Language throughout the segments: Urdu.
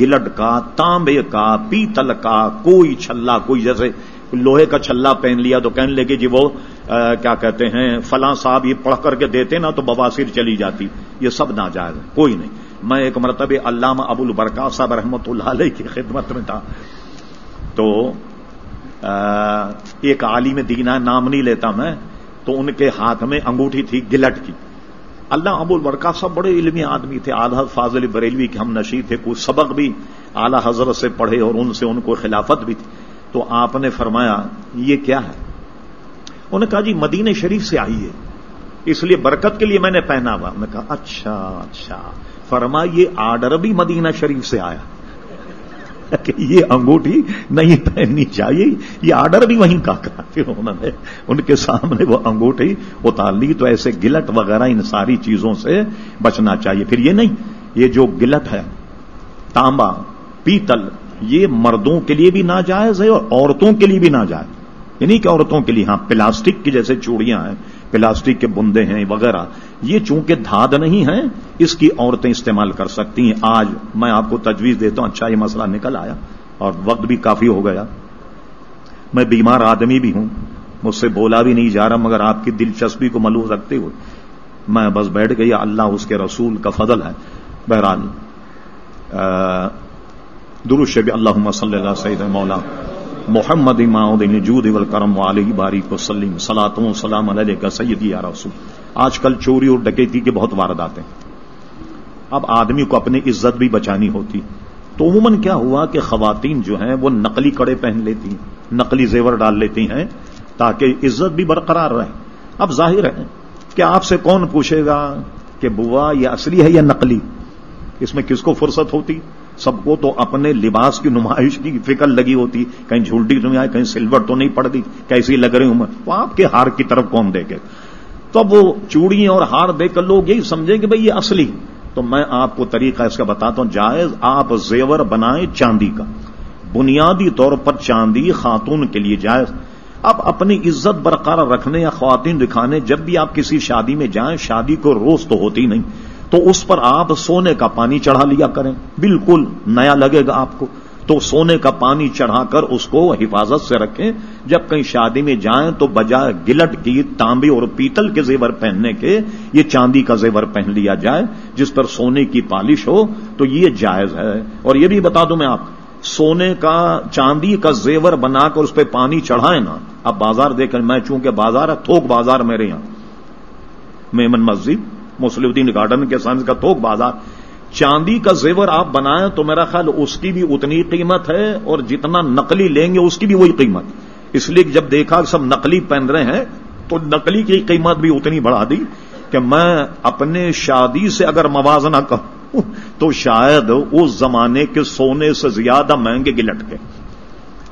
گلٹ کا، تانبے کا، پیتل کا، کوئی چھلا، کوئی جیسے لوہے کا چھلا پہن لیا تو کہنے لگے جی وہ کیا کہتے ہیں، فلاں صاحب یہ پڑھ کر کے دیتے نا تو بواسیر چلی جاتی۔ یہ سب ناجائز ہے کوئی نہیں۔ میں ایک مرتبہ علامہ ابو البرکا صاحب رحمۃ اللہ علیہ کی خدمت میں تھا۔ تو ایک عالم دینا نام نہیں لیتا میں، تو ان کے ہاتھ میں انگوٹھی تھی، گلٹ کی۔ اللہ ابو البرکا صاحب بڑے علمی آدمی تھے آدھا فاضل بریلوی کے ہم نشی تھے کچھ سبق بھی اعلی حضرت سے پڑھے اور ان سے ان کو خلافت بھی تھی۔ تو آپ نے فرمایا، یہ کیا ہے؟ انہوں نے کہا جی مدینہ شریف سے آئی ہے۔ اس لیے برکت کے لیے میں نے پہنا ہوا۔ میں کہا اچھا اچھا۔ فرما یہ آرڈر بھی مدینہ شریف سے آیا۔ کہ یہ انگوٹھی نہیں پہننی چاہیے، یہ آرڈر بھی وہیں کا کرا پھر انہوں نے۔ ان کے سامنے وہ انگوٹھی اتار لی تو ایسے گلٹ وغیرہ ان ساری چیزوں سے بچنا چاہیے۔ پھر یہ نہیں، یہ جو گلٹ ہے، تانبا، پیتل، یہ مردوں کے لیے بھی ناجائز ہے اور عورتوں کے لیے بھی ناجائز۔ یعنی کہ عورتوں کے لیے ہاں پلاسٹک کی جیسے چوڑیاں ہیں پلاسٹک کے بندے ہیں وغیرہ۔ یہ چونکہ دھاد نہیں ہیں، اس کی عورتیں استعمال کر سکتی ہیں۔ آج میں آپ کو تجویز دیتا ہوں اچھا یہ مسئلہ نکل آیا اور وقت بھی کافی ہو گیا۔ میں بیمار آدمی بھی ہوں، مجھ سے بولا بھی نہیں جا رہا، مگر آپ کی دلچسپی کو ملوز رکھتے ہوئے۔ میں بس بیٹھ گئی، اللہ اس کے رسول کا فضل ہے۔ بہرحال شب اللہ صلی اللہ سعید مولا۔ محمد جود کرم علیہ بارک وسلم سلاطوں سلام علیہ کا سید یا رسول۔ آج کل چوری اور ڈکیتی کے بہت واردات ہیں۔ اب آدمی کو اپنی عزت بھی بچانی ہوتی۔ تو عموماً کیا ہوا کہ خواتین جو ہیں وہ نقلی کڑے پہن لیتی ہیں، نقلی زیور ڈال لیتی ہیں تاکہ عزت بھی برقرار رہے۔ اب ظاہر ہے کہ آپ سے کون پوچھے گا کہ بوا یہ اصلی ہے یا نقلی؟ اس میں کس کو فرصت ہوتی؟ سب کو تو اپنے لباس کی نمائش کی فکر لگی ہوتی، کہیں جھولٹی تو نہیں آئے کہیں سلور تو نہیں پڑ گئی کیسی لگ رہی ہوں وہ آپ کے ہار کی طرف کون دیکھے۔ تو اب وہ چوڑی اور ہار دیکھ کر لوگ یہی سمجھیں کہ بھئی یہ اصلی۔ تو میں آپ کو طریقہ اس کا بتاتا ہوں، جائز آپ زیور بنائیں چاندی کا۔ بنیادی طور پر چاندی خاتون کے لیے جائز۔ اب اپنی عزت برقرار رکھنے یا خواتین دکھانے، جب بھی آپ کسی شادی میں جائیں، شادی کو روز تو ہوتی نہیں۔ تو اس پر آپ سونے کا پانی چڑھا لیا کریں۔ بالکل نیا لگے گا آپ کو۔ تو سونے کا پانی چڑھا کر اس کو حفاظت سے رکھیں۔ جب کہیں شادی میں جائیں تو بجائے گلٹ کی تانبے اور پیتل کے زیور پہننے کے یہ چاندی کا زیور پہن لیا جائے، جس پر سونے کی پالش ہو، تو یہ جائز ہے۔ اور یہ بھی بتا دوں میں آپ، سونے کا، چاندی کا زیور بنا کر اس پہ پانی چڑھائیں نا اب بازار دیکھ کر میں چونکہ بازار ہے، تھوک بازار میرے یہاں، میمن مسجد۔ مسلم الدین گارڈن کے سائنس کا توک بازار چاندی کا زیور آپ بنائیں تو میرا خیال اس کی بھی اتنی قیمت ہے اور جتنا نقلی لیں گے اس کی بھی وہی قیمت۔ اس لیے جب دیکھا سب نقلی پہن رہے ہیں تو نقلی کی قیمت بھی اتنی بڑھا دی کہ میں اپنے شادی سے اگر موازنہ کروں تو شاید اس زمانے کے سونے سے زیادہ مہنگے گلٹ کے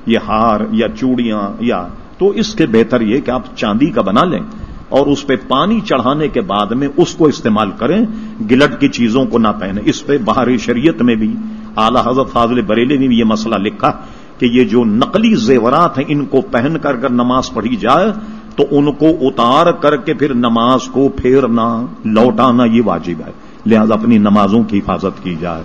یہ ہار یا چوڑیاں یا تو اس کے بہتر یہ کہ آپ چاندی کا بنا لیں۔ اور اس پہ پانی چڑھانے کے بعد میں اس کو استعمال کریں، گلٹ کی چیزوں کو نہ پہنے۔ اس پہ باہری شریعت میں بھی اعلی حضرت فاضل بریلی نے بھی یہ مسئلہ لکھا کہ یہ جو نقلی زیورات ہیں، ان کو پہن کر کر نماز پڑھی جائے تو ان کو اتار کر کے پھر نماز کو پھیرنا، لوٹانا یہ واجب ہے۔ لہذا اپنی نمازوں کی حفاظت کی جائے۔